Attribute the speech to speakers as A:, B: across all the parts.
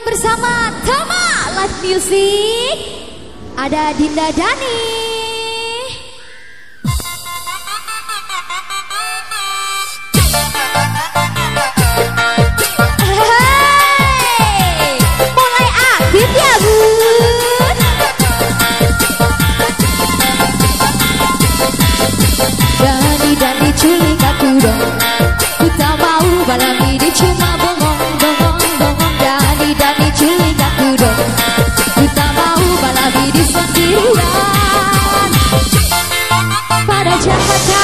A: nyanyikan bersama Tama Live Music. Ada Dinda Dani. Hey, Mulai aktif ya bun Dani Dani culik aku dong. Ku tak mau malam di cuma jahat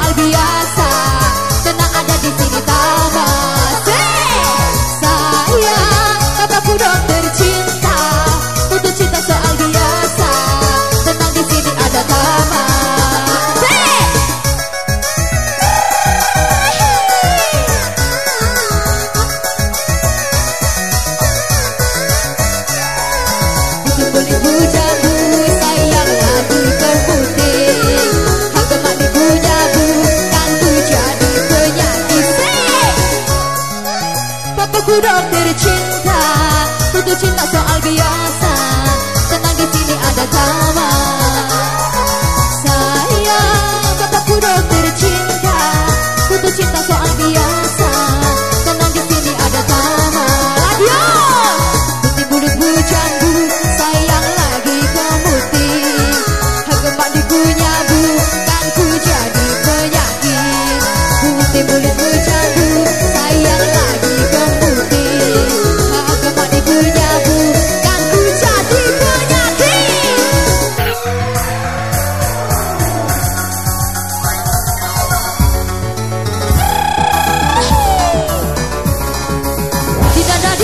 A: soal biasa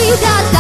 A: you got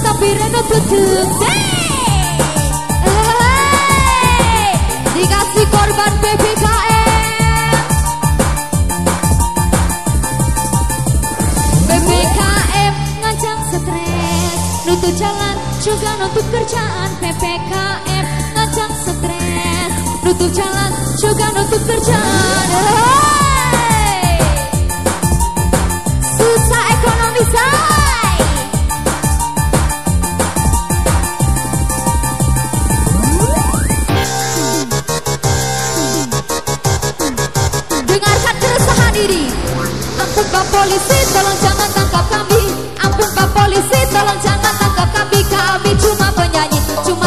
A: tapi Reno Bluetooth hey! hey! Dikasih korban PPKM PPKM ngajang stres nutup jalan juga nutup kerjaan PPKM ngajang stres nutup jalan juga nutup kerjaan hey! sendiri. Ampun Pak Polisi tolong jangan tangkap kami. Ampun Pak Polisi tolong jangan tangkap kami. Kami cuma penyanyi cuma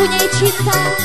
A: sunei cinta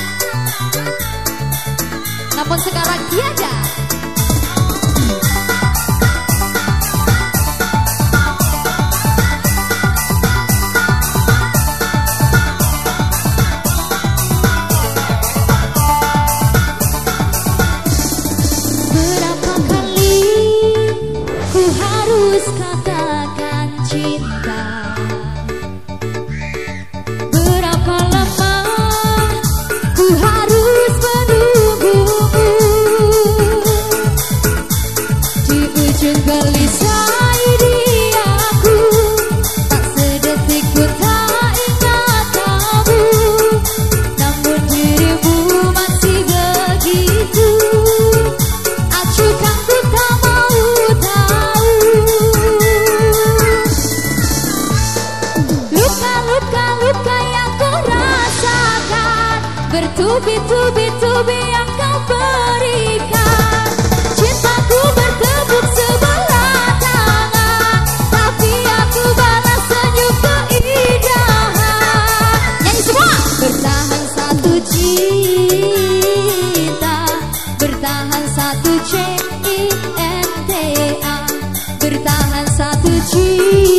A: ti.